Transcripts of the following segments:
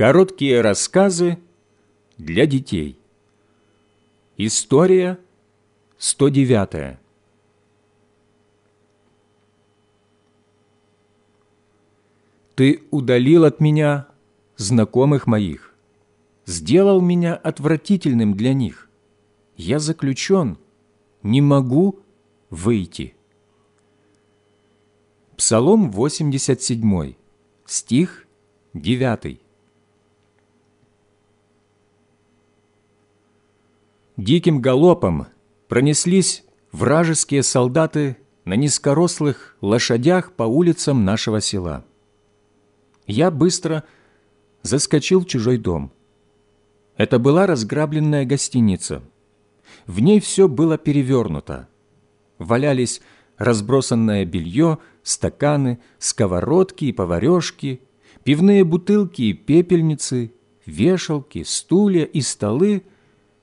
Короткие рассказы для детей. История 109. Ты удалил от меня знакомых моих, сделал меня отвратительным для них. Я заключен, не могу выйти. Псалом 87, стих 9. Диким галопом пронеслись вражеские солдаты на низкорослых лошадях по улицам нашего села. Я быстро заскочил в чужой дом. Это была разграбленная гостиница. В ней все было перевернуто. Валялись разбросанное белье, стаканы, сковородки и поварешки, пивные бутылки и пепельницы, вешалки, стулья и столы –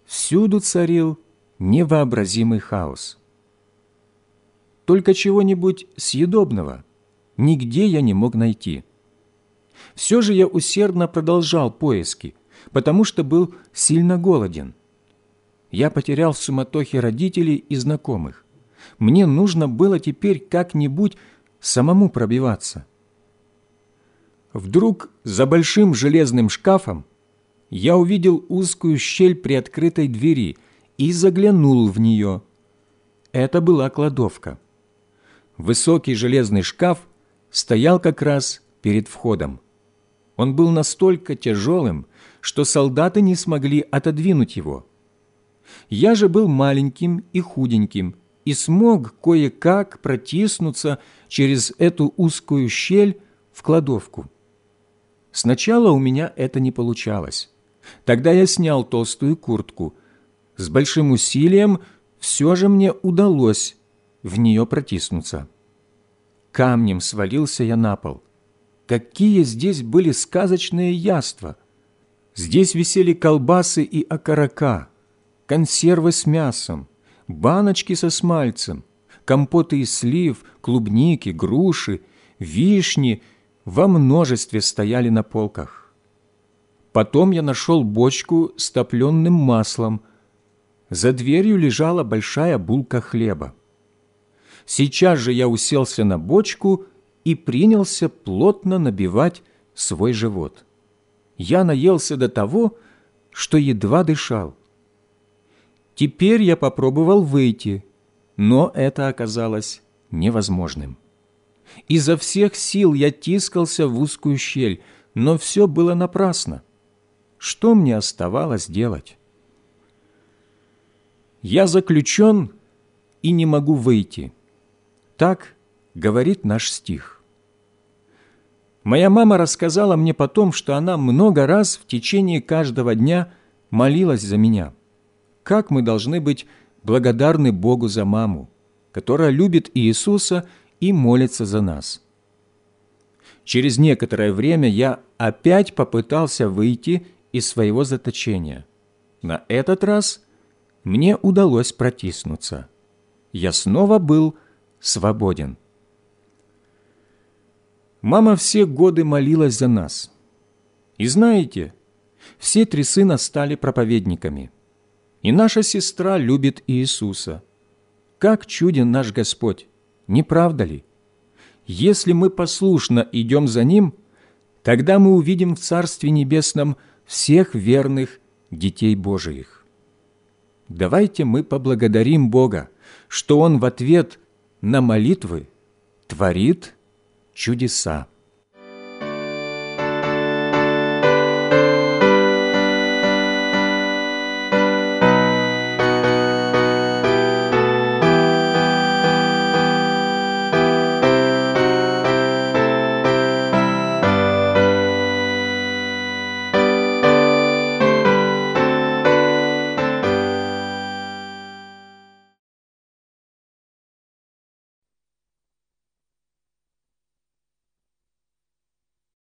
всюду царил невообразимый хаос. Только чего-нибудь съедобного нигде я не мог найти. Все же я усердно продолжал поиски, потому что был сильно голоден. Я потерял в суматохе родителей и знакомых. Мне нужно было теперь как-нибудь самому пробиваться. Вдруг за большим железным шкафом я увидел узкую щель при открытой двери и заглянул в нее. Это была кладовка. Высокий железный шкаф стоял как раз перед входом. Он был настолько тяжелым, что солдаты не смогли отодвинуть его. Я же был маленьким и худеньким и смог кое-как протиснуться через эту узкую щель в кладовку. Сначала у меня это не получалось. Тогда я снял толстую куртку. С большим усилием все же мне удалось в нее протиснуться. Камнем свалился я на пол. Какие здесь были сказочные яства! Здесь висели колбасы и окорока, консервы с мясом, баночки со смальцем, компоты из слив, клубники, груши, вишни во множестве стояли на полках. Потом я нашел бочку с топленным маслом. За дверью лежала большая булка хлеба. Сейчас же я уселся на бочку и принялся плотно набивать свой живот. Я наелся до того, что едва дышал. Теперь я попробовал выйти, но это оказалось невозможным. Изо всех сил я тискался в узкую щель, но все было напрасно. Что мне оставалось делать? «Я заключен и не могу выйти». Так говорит наш стих. Моя мама рассказала мне потом, что она много раз в течение каждого дня молилась за меня. Как мы должны быть благодарны Богу за маму, которая любит Иисуса и молится за нас. Через некоторое время я опять попытался выйти из своего заточения. На этот раз мне удалось протиснуться. Я снова был свободен. Мама все годы молилась за нас. И знаете, все три сына стали проповедниками. И наша сестра любит Иисуса. Как чуден наш Господь, не правда ли? Если мы послушно идем за Ним, тогда мы увидим в Царстве Небесном всех верных детей Божиих. Давайте мы поблагодарим Бога, что Он в ответ на молитвы творит чудеса.